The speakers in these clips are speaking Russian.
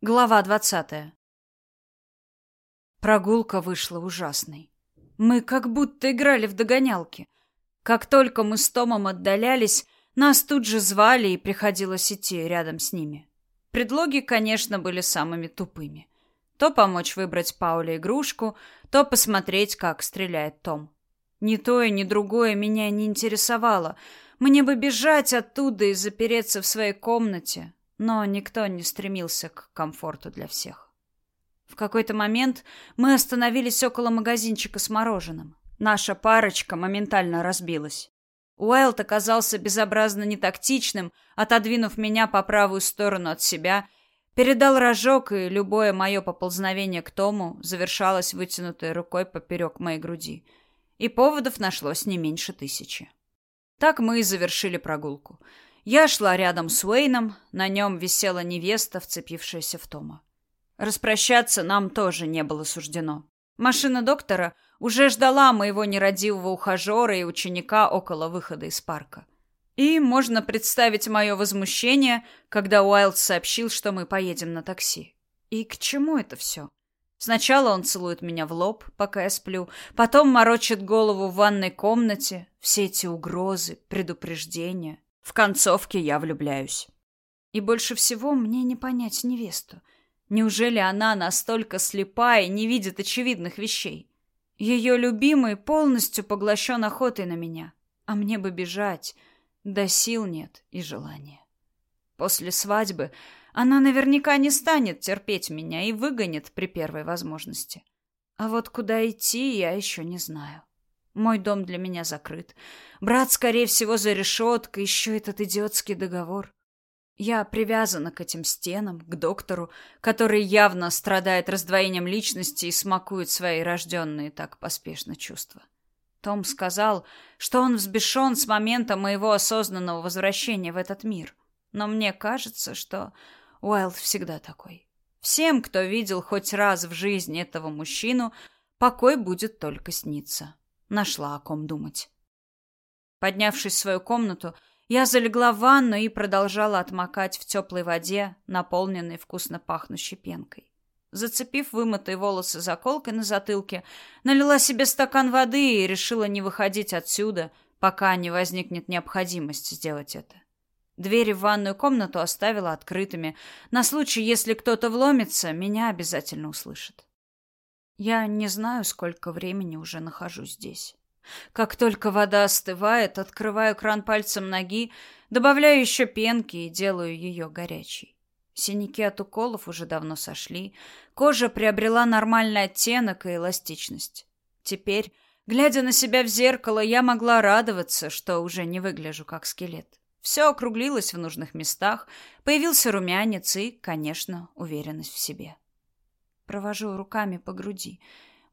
Глава двадцатая. Прогулка вышла ужасной. Мы как будто играли в догонялки. Как только мы с Томом отдалялись, нас тут же звали и приходилось идти рядом с ними. Предлоги, конечно, были самыми тупыми. То помочь выбрать Пауле игрушку, то посмотреть, как стреляет Том. Ни то и ни другое меня не интересовало. Мне бы бежать оттуда и запереться в своей комнате, но никто не стремился к комфорту для всех. В какой-то момент мы остановились около магазинчика с мороженым. Наша парочка моментально разбилась. Уайлд оказался безобразно нетактичным, отодвинув меня по правую сторону от себя, передал рожок, и любое мое поползновение к Тому завершалось вытянутой рукой поперек моей груди. И поводов нашлось не меньше тысячи. Так мы и завершили прогулку. Я шла рядом с Уэйном, на нем висела невеста, вцепившаяся в Тома. Распрощаться нам тоже не было суждено. Машина доктора уже ждала моего нерадивого ухажера и ученика около выхода из парка. И можно представить мое возмущение, когда Уайлд сообщил, что мы поедем на такси. И к чему это все? Сначала он целует меня в лоб, пока я сплю, потом морочит голову в ванной комнате. Все эти угрозы, предупреждения. В концовке я влюбляюсь. И больше всего мне не понять невесту. Неужели она настолько слепая и не видит очевидных вещей? Ее любимый полностью поглощен охотой на меня, а мне бы бежать, да сил нет и желания. После свадьбы она наверняка не станет терпеть меня и выгонит при первой возможности. А вот куда идти, я еще не знаю. Мой дом для меня закрыт. Брат, скорее всего, за решеткой. Еще этот идиотский договор. Я привязана к этим стенам, к доктору, который явно страдает раздвоением личности и смакует свои рожденные так поспешно чувства. Том сказал, что он взбешен с момента моего осознанного возвращения в этот мир. Но мне кажется, что Уайлд всегда такой. Всем, кто видел хоть раз в жизни этого мужчину, покой будет только сниться. Нашла о ком думать. Поднявшись в свою комнату, я залегла в ванну и продолжала отмокать в теплой воде, наполненной вкусно пахнущей пенкой. Зацепив вымытые волосы заколкой на затылке, налила себе стакан воды и решила не выходить отсюда, пока не возникнет необходимость сделать это. Двери в ванную комнату оставила открытыми, на случай, если кто-то вломится, меня обязательно услышат. Я не знаю, сколько времени уже нахожусь здесь. Как только вода остывает, открываю кран пальцем ноги, добавляю еще пенки и делаю ее горячей. Синяки от уколов уже давно сошли, кожа приобрела нормальный оттенок и эластичность. Теперь, глядя на себя в зеркало, я могла радоваться, что уже не выгляжу как скелет. Все округлилось в нужных местах, появился румянец и, конечно, уверенность в себе. Провожу руками по груди.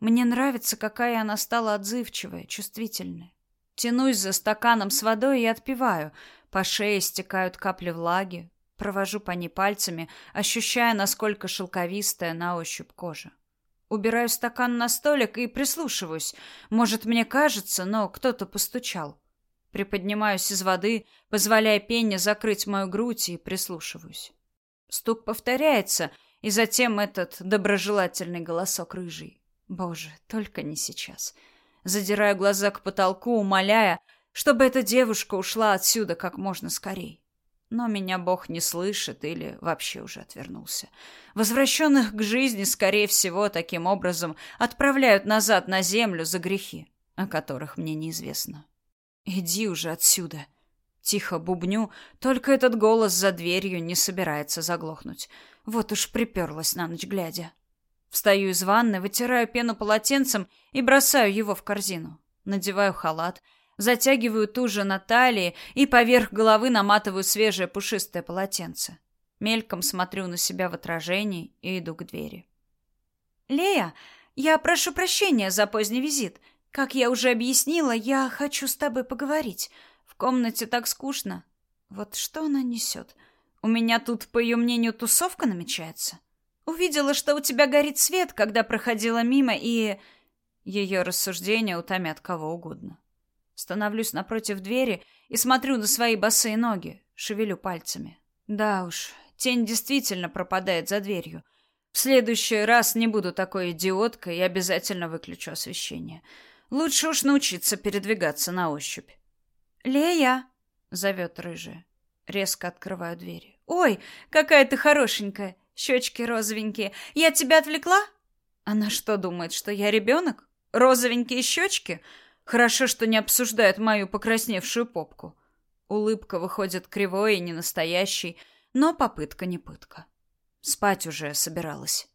Мне нравится, какая она стала отзывчивая, чувствительная. Тянусь за стаканом с водой и отпиваю. По шее стекают капли влаги. Провожу по ней пальцами, ощущая, насколько шелковистая на ощупь кожа. Убираю стакан на столик и прислушиваюсь. Может, мне кажется, но кто-то постучал. Приподнимаюсь из воды, позволяя пене закрыть мою грудь и прислушиваюсь. Стук повторяется, и затем этот доброжелательный голосок рыжий. Боже, только не сейчас. Задираю глаза к потолку, умоляя, чтобы эта девушка ушла отсюда как можно скорей. Но меня Бог не слышит или вообще уже отвернулся. Возвращенных к жизни, скорее всего, таким образом отправляют назад на землю за грехи, о которых мне неизвестно. «Иди уже отсюда!» Тихо бубню, только этот голос за дверью не собирается заглохнуть. Вот уж приперлась на ночь глядя. Встаю из ванны, вытираю пену полотенцем и бросаю его в корзину. Надеваю халат, затягиваю туже на талии и поверх головы наматываю свежее пушистое полотенце. Мельком смотрю на себя в отражении и иду к двери. «Лея, я прошу прощения за поздний визит. Как я уже объяснила, я хочу с тобой поговорить. В комнате так скучно. Вот что она несет?» У меня тут, по ее мнению, тусовка намечается. Увидела, что у тебя горит свет, когда проходила мимо, и... Ее рассуждения утомят кого угодно. Становлюсь напротив двери и смотрю на свои босые ноги, шевелю пальцами. Да уж, Тень действительно пропадает за дверью. В следующий раз не буду такой идиоткой и обязательно выключу освещение. Лучше уж научиться передвигаться на ощупь. «Лея!» — зовет рыжая. Резко открываю двери. «Ой, какая ты хорошенькая! Щечки розовенькие. Я тебя отвлекла?» Она что, думает, что я ребенок? Розовенькие щечки? Хорошо, что не обсуждают мою покрасневшую попку. Улыбка выходит кривой и ненастоящей, но попытка не пытка. Спать уже собиралась.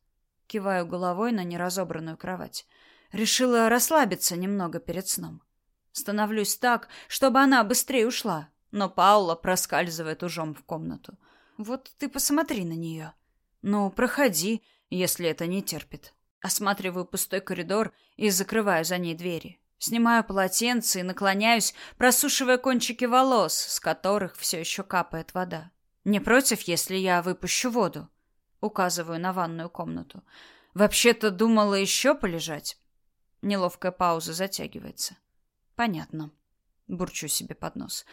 Киваю головой на неразобранную кровать. Решила расслабиться немного перед сном. Становлюсь так, чтобы она быстрее ушла, но Паула проскальзывает ужом в комнату. Вот ты посмотри на нее. Ну, проходи, если это не терпит. Осматриваю пустой коридор и закрываю за ней двери. Снимаю полотенце и наклоняюсь, просушивая кончики волос, с которых все еще капает вода. Не против, если я выпущу воду? Указываю на ванную комнату. Вообще-то думала еще полежать. Неловкая пауза затягивается. Понятно. Бурчу себе под нос.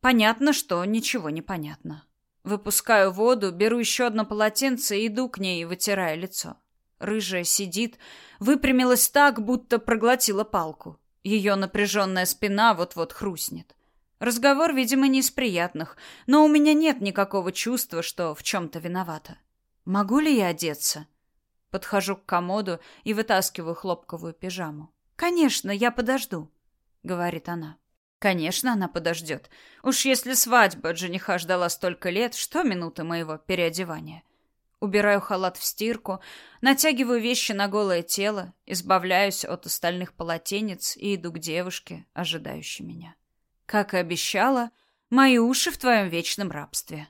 Понятно, что ничего не понятно. Выпускаю воду, беру еще одно полотенце и иду к ней, вытирая лицо. Рыжая сидит, выпрямилась так, будто проглотила палку. Ее напряженная спина вот-вот хрустнет. Разговор, видимо, не из приятных, но у меня нет никакого чувства, что в чем-то виновата. Могу ли я одеться? Подхожу к комоду и вытаскиваю хлопковую пижаму. «Конечно, я подожду», — говорит она. Конечно, она подождет. Уж если свадьба от жениха ждала столько лет, что минуты моего переодевания? Убираю халат в стирку, натягиваю вещи на голое тело, избавляюсь от остальных полотенец и иду к девушке, ожидающей меня. Как и обещала, мои уши в твоем вечном рабстве.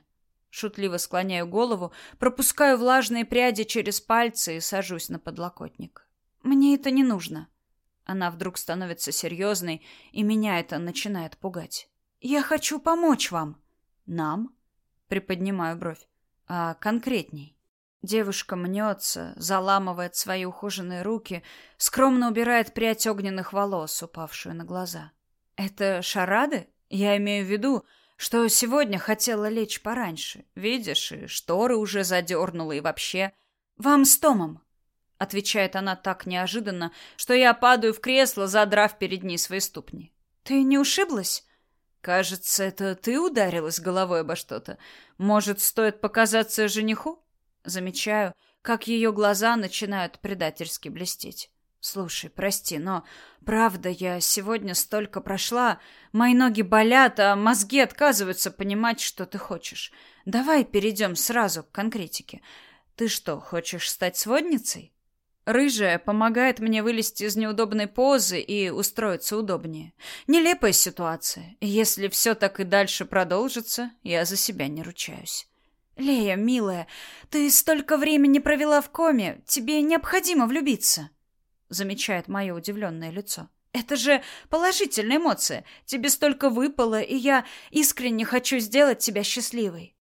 Шутливо склоняю голову, пропускаю влажные пряди через пальцы и сажусь на подлокотник. Мне это не нужно. Она вдруг становится серьезной, и меня это начинает пугать. Я хочу помочь вам. Нам? Приподнимаю бровь. А конкретней? Девушка мнется, заламывает свои ухоженные руки, скромно убирает прядь огненных волос, упавшую на глаза. Это шарады? Я имею в виду, что сегодня хотела лечь пораньше. Видишь, и шторы уже задернула, и вообще... Вам с Томом, отвечает она так неожиданно, что я падаю в кресло, задрав перед ней свои ступни. Ты не ушиблась? Кажется, это ты ударилась головой обо что-то. Может, стоит показаться жениху? Замечаю, как ее глаза начинают предательски блестеть. Слушай, прости, но правда, я сегодня столько прошла, мои ноги болят, а мозги отказываются понимать, что ты хочешь. Давай перейдем сразу к конкретике. Ты что, хочешь стать сводницей? Рыжая помогает мне вылезти из неудобной позы и устроиться удобнее. Нелепая ситуация. Если все так и дальше продолжится, я за себя не ручаюсь. «Лея, милая, ты столько времени провела в коме, тебе необходимо влюбиться», замечает мое удивленное лицо. «Это же положительная эмоция. Тебе столько выпало, и я искренне хочу сделать тебя счастливой».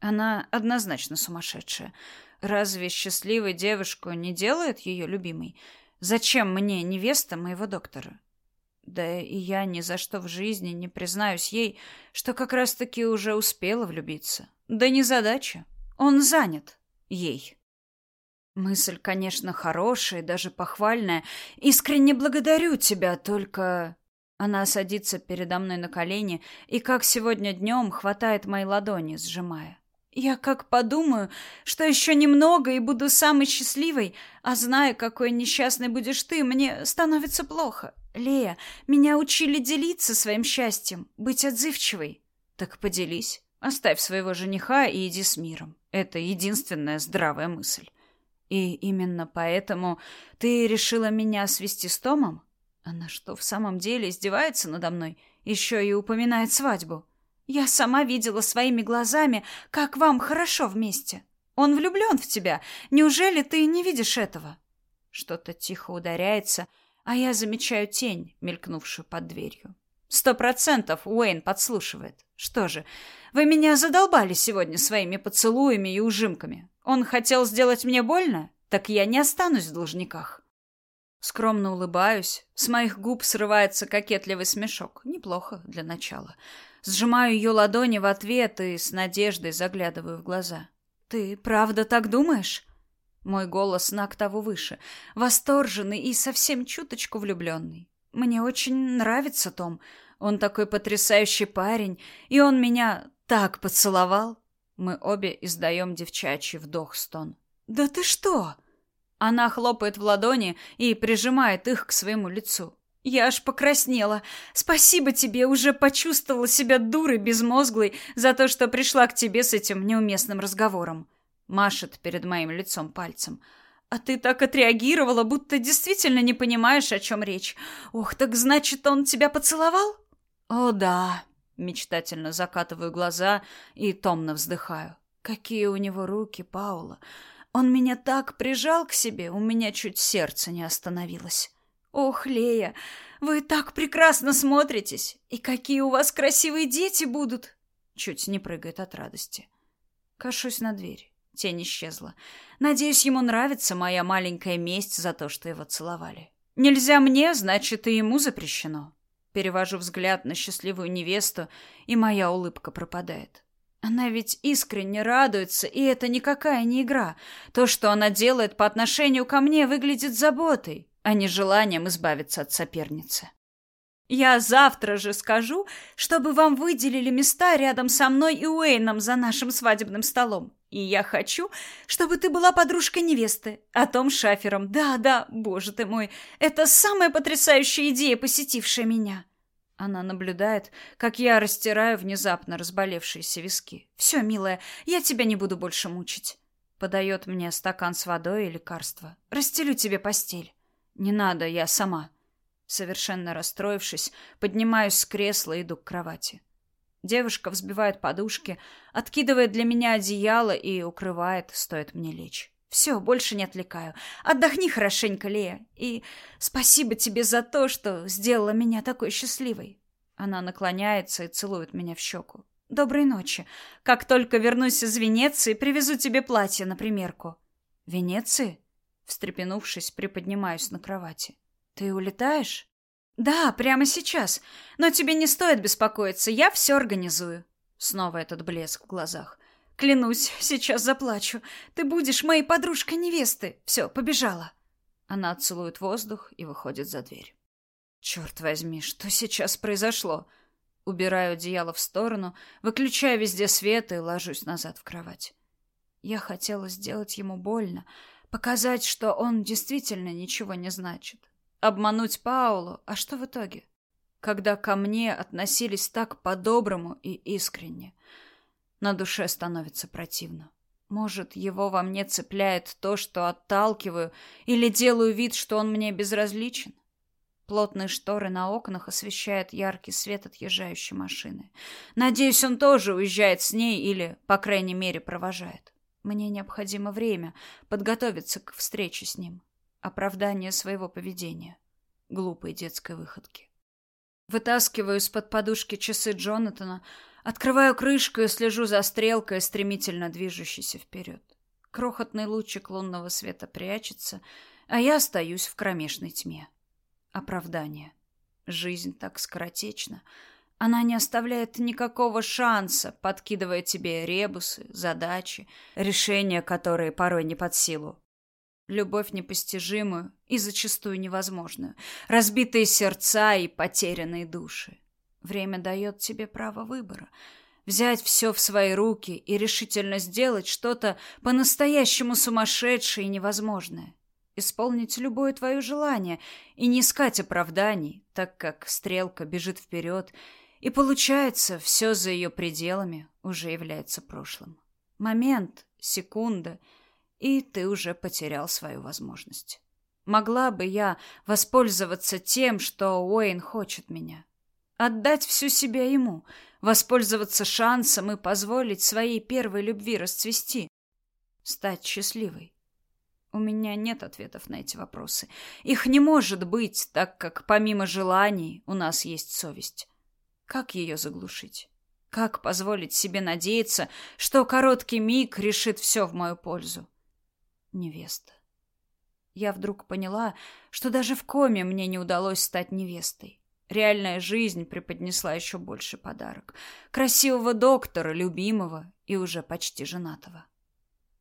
Она однозначно сумасшедшая. Разве счастливой девушку не делает ее любимой? Зачем мне невеста моего доктора? Да и я ни за что в жизни не признаюсь ей, что как раз-таки уже успела влюбиться. Да не задача. Он занят. Ей. Мысль, конечно, хорошая, даже похвальная. Искренне благодарю тебя, только... Она садится передо мной на колени и, как сегодня днем, хватает мои ладони, сжимая. Я как подумаю, что еще немного и буду самой счастливой, а зная, какой несчастной будешь ты, мне становится плохо. Лея, меня учили делиться своим счастьем, быть отзывчивой. Так поделись. Оставь своего жениха и иди с миром. Это единственная здравая мысль. И именно поэтому ты решила меня свести с Томом? Она что, в самом деле издевается надо мной? Еще и упоминает свадьбу. Я сама видела своими глазами, как вам хорошо вместе. Он влюблен в тебя. Неужели ты не видишь этого? Что-то тихо ударяется, а я замечаю тень, мелькнувшую под дверью. Сто процентов Уэйн подслушивает. Что же, вы меня задолбали сегодня своими поцелуями и ужимками. Он хотел сделать мне больно? Так я не останусь в должниках. Скромно улыбаюсь. С моих губ срывается кокетливый смешок. Неплохо для начала. Сжимаю ее ладони в ответ и с надеждой заглядываю в глаза. Ты правда так думаешь? Мой голос на октаву выше, восторженный и совсем чуточку влюбленный. Мне очень нравится Том. Он такой потрясающий парень, и он меня так поцеловал. Мы обе издаем девчачий вдох-стон. «Да ты что?» Она хлопает в ладони и прижимает их к своему лицу. Я аж покраснела. Спасибо тебе, уже почувствовала себя дурой безмозглой за то, что пришла к тебе с этим неуместным разговором. Машет перед моим лицом пальцем. А ты так отреагировала, будто действительно не понимаешь, о чем речь. Ох, так значит, он тебя поцеловал? О, да. Мечтательно закатываю глаза и томно вздыхаю. Какие у него руки, Паула. Он меня так прижал к себе, у меня чуть сердце не остановилось. Ох, Лея, вы так прекрасно смотритесь. И какие у вас красивые дети будут. Чуть не прыгает от радости. Кашусь на дверь. Тень исчезла. Надеюсь, ему нравится моя маленькая месть за то, что его целовали. Нельзя мне, значит, и ему запрещено. Перевожу взгляд на счастливую невесту, и моя улыбка пропадает. Она ведь искренне радуется, и это никакая не игра. То, что она делает по отношению ко мне, выглядит заботой, а не желанием избавиться от соперницы. Я завтра же скажу, чтобы вам выделили места рядом со мной и Уэйном за нашим свадебным столом. И я хочу, чтобы ты была подружкой невесты, а Том Шафером. Да, да, боже ты мой, это самая потрясающая идея, посетившая меня. Она наблюдает, как я растираю внезапно разболевшиеся виски. «Все, милая, я тебя не буду больше мучить». Подает мне стакан с водой и лекарство. «Расстелю тебе постель». «Не надо, я сама». Совершенно расстроившись, поднимаюсь с кресла и иду к кровати. Девушка взбивает подушки, откидывает для меня одеяло и укрывает, стоит мне лечь. Все, больше не отвлекаю. Отдохни хорошенько, Лея. И спасибо тебе за то, что сделала меня такой счастливой. Она наклоняется и целует меня в щеку. Доброй ночи. Как только вернусь из Венеции, привезу тебе платье на примерку. Венеции? Встрепенувшись, приподнимаюсь на кровати. Ты улетаешь? Да, прямо сейчас. Но тебе не стоит беспокоиться, я все организую. Снова этот блеск в глазах. Клянусь, сейчас заплачу. Ты будешь моей подружкой невесты. Все, побежала. Она целует воздух и выходит за дверь. Черт возьми, что сейчас произошло? Убираю одеяло в сторону, выключаю везде свет и ложусь назад в кровать. Я хотела сделать ему больно, показать, что он действительно ничего не значит. Обмануть Паулу, а что в итоге? Когда ко мне относились так по-доброму и искренне — на душе становится противно. Может, его во мне цепляет то, что отталкиваю, или делаю вид, что он мне безразличен? Плотные шторы на окнах освещают яркий свет отъезжающей машины. Надеюсь, он тоже уезжает с ней или, по крайней мере, провожает. Мне необходимо время подготовиться к встрече с ним. Оправдание своего поведения. Глупой детской выходки. Вытаскиваю из-под подушки часы Джонатана, Открываю крышку и слежу за стрелкой, стремительно движущейся вперед. Крохотный лучик лунного света прячется, а я остаюсь в кромешной тьме. Оправдание. Жизнь так скоротечна. Она не оставляет никакого шанса, подкидывая тебе ребусы, задачи, решения, которые порой не под силу. Любовь непостижимую и зачастую невозможную, разбитые сердца и потерянные души. Время дает тебе право выбора. Взять все в свои руки и решительно сделать что-то по-настоящему сумасшедшее и невозможное. Исполнить любое твое желание и не искать оправданий, так как стрелка бежит вперед, и получается, все за ее пределами уже является прошлым. Момент, секунда, и ты уже потерял свою возможность. Могла бы я воспользоваться тем, что Уэйн хочет меня. Отдать всю себя ему, воспользоваться шансом и позволить своей первой любви расцвести. Стать счастливой. У меня нет ответов на эти вопросы. Их не может быть, так как помимо желаний у нас есть совесть. Как ее заглушить? Как позволить себе надеяться, что короткий миг решит все в мою пользу? Невеста. Я вдруг поняла, что даже в коме мне не удалось стать невестой. Реальная жизнь преподнесла еще больше подарок. Красивого доктора, любимого и уже почти женатого.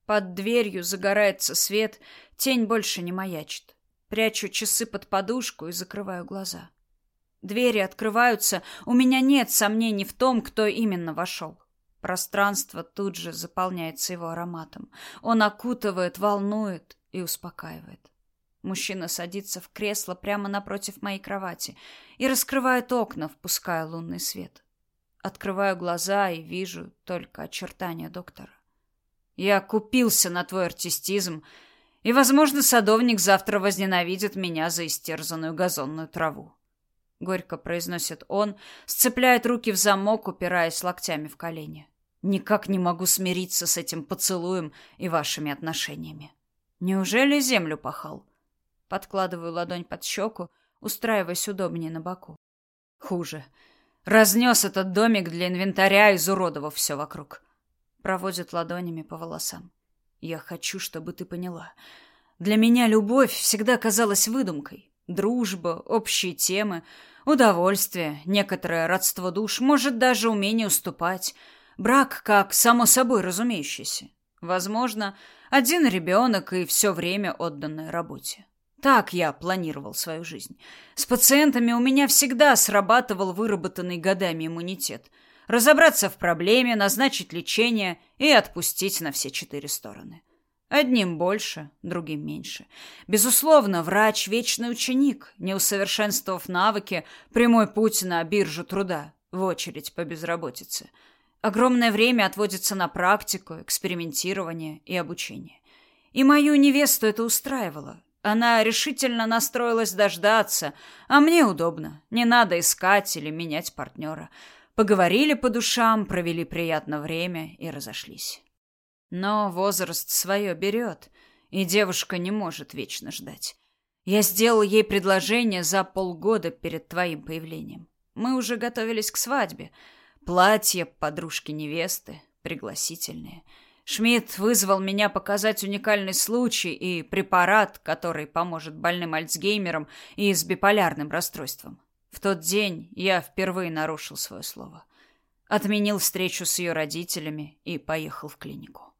Под дверью загорается свет, тень больше не маячит. Прячу часы под подушку и закрываю глаза. Двери открываются, у меня нет сомнений в том, кто именно вошел. Пространство тут же заполняется его ароматом. Он окутывает, волнует и успокаивает. Мужчина садится в кресло прямо напротив моей кровати и раскрывает окна, впуская лунный свет. Открываю глаза и вижу только очертания доктора. Я купился на твой артистизм, и, возможно, садовник завтра возненавидит меня за истерзанную газонную траву. Горько произносит он, сцепляет руки в замок, упираясь локтями в колени. Никак не могу смириться с этим поцелуем и вашими отношениями. Неужели землю пахал? Подкладываю ладонь под щеку, устраиваясь удобнее на боку. Хуже. Разнес этот домик для инвентаря, изуродовав все вокруг. Проводит ладонями по волосам. Я хочу, чтобы ты поняла. Для меня любовь всегда казалась выдумкой. Дружба, общие темы, удовольствие, некоторое родство душ, может даже умение уступать. Брак как само собой разумеющийся. Возможно, один ребенок и все время отданное работе. Так я планировал свою жизнь. С пациентами у меня всегда срабатывал выработанный годами иммунитет. Разобраться в проблеме, назначить лечение и отпустить на все четыре стороны. Одним больше, другим меньше. Безусловно, врач – вечный ученик, не усовершенствовав навыки, прямой путь на биржу труда, в очередь по безработице. Огромное время отводится на практику, экспериментирование и обучение. И мою невесту это устраивало. Она решительно настроилась дождаться, а мне удобно. Не надо искать или менять партнера. Поговорили по душам, провели приятное время и разошлись. Но возраст свое берет, и девушка не может вечно ждать. Я сделал ей предложение за полгода перед твоим появлением. Мы уже готовились к свадьбе. Платье подружки невесты, пригласительные — Шмидт вызвал меня показать уникальный случай и препарат, который поможет больным Альцгеймером и с биполярным расстройством. В тот день я впервые нарушил свое слово. Отменил встречу с ее родителями и поехал в клинику.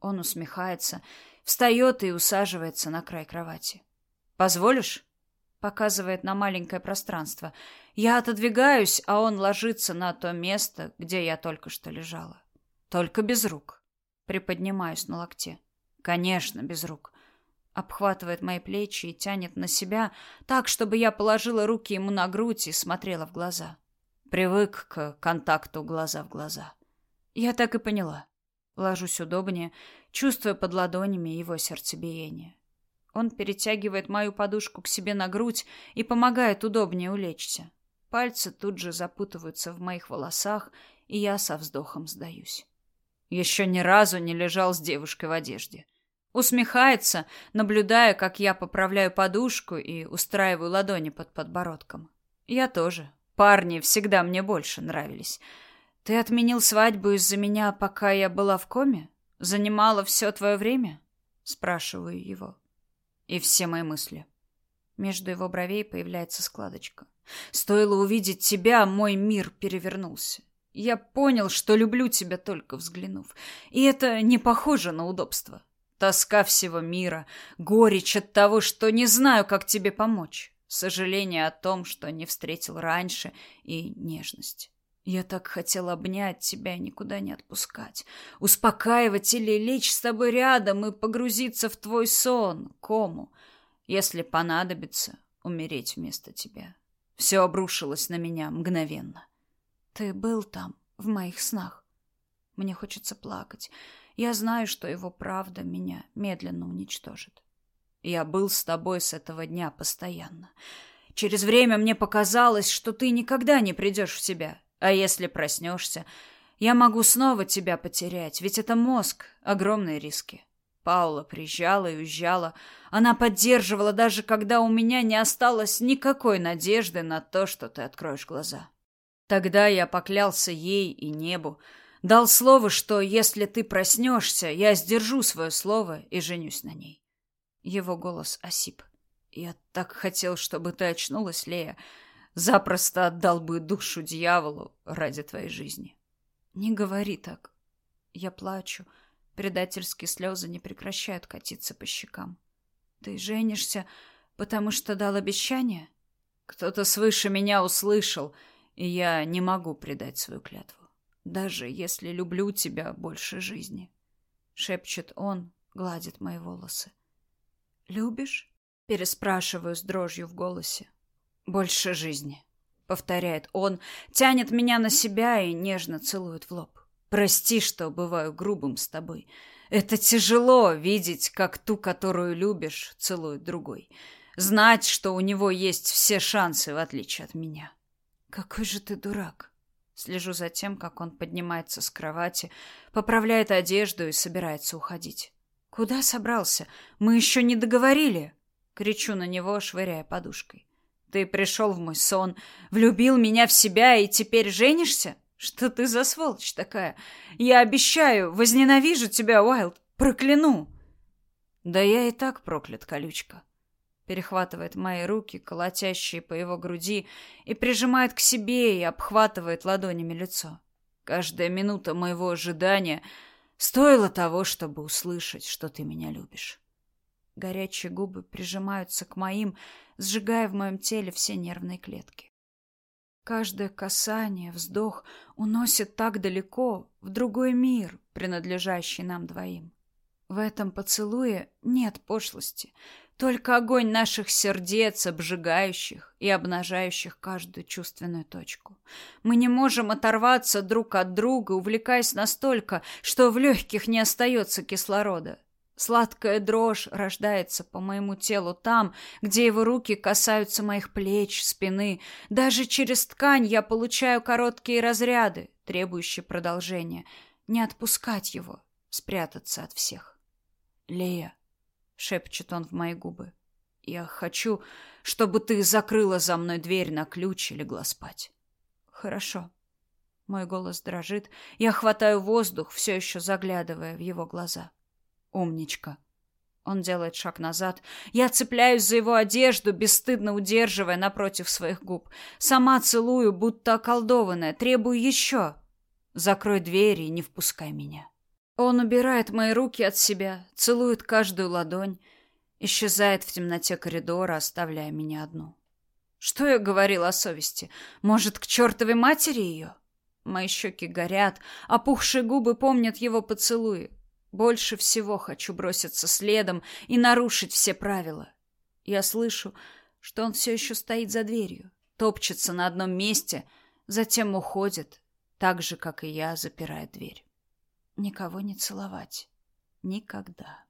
Он усмехается, встает и усаживается на край кровати. «Позволишь?» Показывает на маленькое пространство. Я отодвигаюсь, а он ложится на то место, где я только что лежала. Только без рук. Приподнимаюсь на локте. Конечно, без рук. Обхватывает мои плечи и тянет на себя так, чтобы я положила руки ему на грудь и смотрела в глаза. Привык к контакту глаза в глаза. Я так и поняла. Ложусь удобнее, чувствуя под ладонями его сердцебиение. Он перетягивает мою подушку к себе на грудь и помогает удобнее улечься. Пальцы тут же запутываются в моих волосах, и я со вздохом сдаюсь. Еще ни разу не лежал с девушкой в одежде. Усмехается, наблюдая, как я поправляю подушку и устраиваю ладони под подбородком. Я тоже. Парни всегда мне больше нравились. Ты отменил свадьбу из-за меня, пока я была в коме? Занимала все твое время? Спрашиваю его. И все мои мысли. Между его бровей появляется складочка. Стоило увидеть тебя, мой мир перевернулся. Я понял, что люблю тебя только взглянув. И это не похоже на удобство. Тоска всего мира, горечь от того, что не знаю, как тебе помочь. Сожаление о том, что не встретил раньше, и нежность. Я так хотел обнять тебя и никуда не отпускать. Успокаивать или лечь с тобой рядом и погрузиться в твой сон, кому. Если понадобится, умереть вместо тебя. Все обрушилось на меня мгновенно. Ты был там, в моих снах. Мне хочется плакать. Я знаю, что его правда меня медленно уничтожит. Я был с тобой с этого дня постоянно. Через время мне показалось, что ты никогда не придешь в себя. А если проснешься, я могу снова тебя потерять, ведь это мозг, огромные риски. Паула приезжала и уезжала. Она поддерживала, даже когда у меня не осталось никакой надежды на то, что ты откроешь глаза. Тогда я поклялся ей и небу, дал слово, что если ты проснешься, я сдержу свое слово и женюсь на ней. Его голос осип. Я так хотел, чтобы ты очнулась, Лея. Запросто отдал бы душу дьяволу ради твоей жизни. Не говори так. Я плачу. Предательские слезы не прекращают катиться по щекам. Ты женишься, потому что дал обещание? Кто-то свыше меня услышал, и я не могу предать свою клятву. Даже если люблю тебя больше жизни. Шепчет он, гладит мои волосы. Любишь? Переспрашиваю с дрожью в голосе. Больше жизни. Повторяет он, тянет меня на себя и нежно целует в лоб. Прости, что бываю грубым с тобой. Это тяжело видеть, как ту, которую любишь, целует другой. Знать, что у него есть все шансы, в отличие от меня. Какой же ты дурак. Слежу за тем, как он поднимается с кровати, поправляет одежду и собирается уходить. Куда собрался? Мы еще не договорили. Кричу на него, швыряя подушкой. Ты пришел в мой сон, влюбил меня в себя и теперь женишься? Что ты за сволочь такая? Я обещаю, возненавижу тебя, Уайлд, прокляну. Да я и так проклят, колючка. Перехватывает мои руки, колотящие по его груди, и прижимает к себе и обхватывает ладонями лицо. Каждая минута моего ожидания стоила того, чтобы услышать, что ты меня любишь. Горячие губы прижимаются к моим, сжигая в моем теле все нервные клетки. Каждое касание, вздох уносит так далеко, в другой мир, принадлежащий нам двоим. В этом поцелуе нет пошлости, только огонь наших сердец, обжигающих и обнажающих каждую чувственную точку. Мы не можем оторваться друг от друга, увлекаясь настолько, что в легких не остается кислорода. Сладкая дрожь рождается по моему телу там, где его руки касаются моих плеч, спины. Даже через ткань я получаю короткие разряды, требующие продолжения. Не отпускать его, спрятаться от всех. «Лея», — шепчет он в мои губы, — «я хочу, чтобы ты закрыла за мной дверь на ключ и легла спать». «Хорошо». Мой голос дрожит. Я хватаю воздух, все еще заглядывая в его глаза. Умничка. Он делает шаг назад. Я цепляюсь за его одежду, бесстыдно удерживая напротив своих губ. Сама целую, будто околдованная, требую еще. Закрой двери и не впускай меня. Он убирает мои руки от себя, целует каждую ладонь, исчезает в темноте коридора, оставляя меня одну. Что я говорил о совести? Может, к чертовой матери ее? Мои щеки горят, опухшие губы помнят его поцелуи. Больше всего хочу броситься следом и нарушить все правила. Я слышу, что он все еще стоит за дверью, топчется на одном месте, затем уходит, так же, как и я, запирая дверь. Никого не целовать. Никогда.